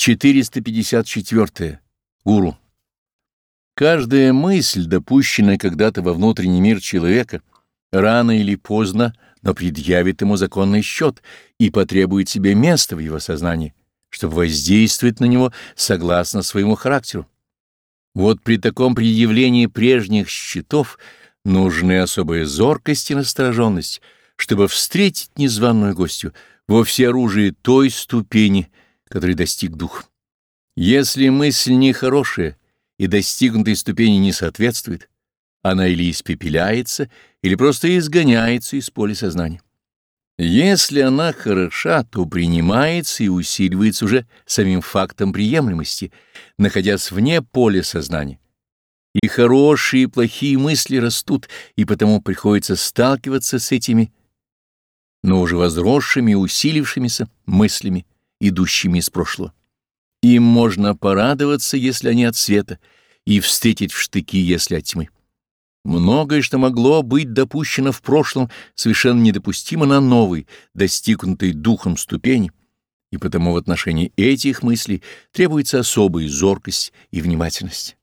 454. Гуру. Каждая мысль, допущенная когда-то во внутренний мир человека, рано или поздно, но предъявит ему законный счет и потребует себе места в его сознании, чтобы воздействовать на него согласно своему характеру. Вот при таком предъявлении прежних счетов нужны особая зоркость и настороженность, чтобы встретить незваную гостью во всеоружии той ступени, которой достиг дух. Если мысль нехорошая, и достигнутой ступени не соответствует, она или испепеляется, или просто изгоняется из поля сознания. Если она хороша, то принимается и усиливается уже самим фактом приемлемости, находясь вне поля сознания. И хорошие и плохие мысли растут, и потому приходится сталкиваться с этими, но уже возросшими и усилившимися мыслями, идущими из прошлого. Им можно порадоваться, если они от света, и встретить в штыки, если от тьмы. Многое, что могло быть допущено в прошлом, совершенно недопустимо на новой, достигнутой духом ступени, и потому в отношении этих мыслей требуется особая зоркость и внимательность.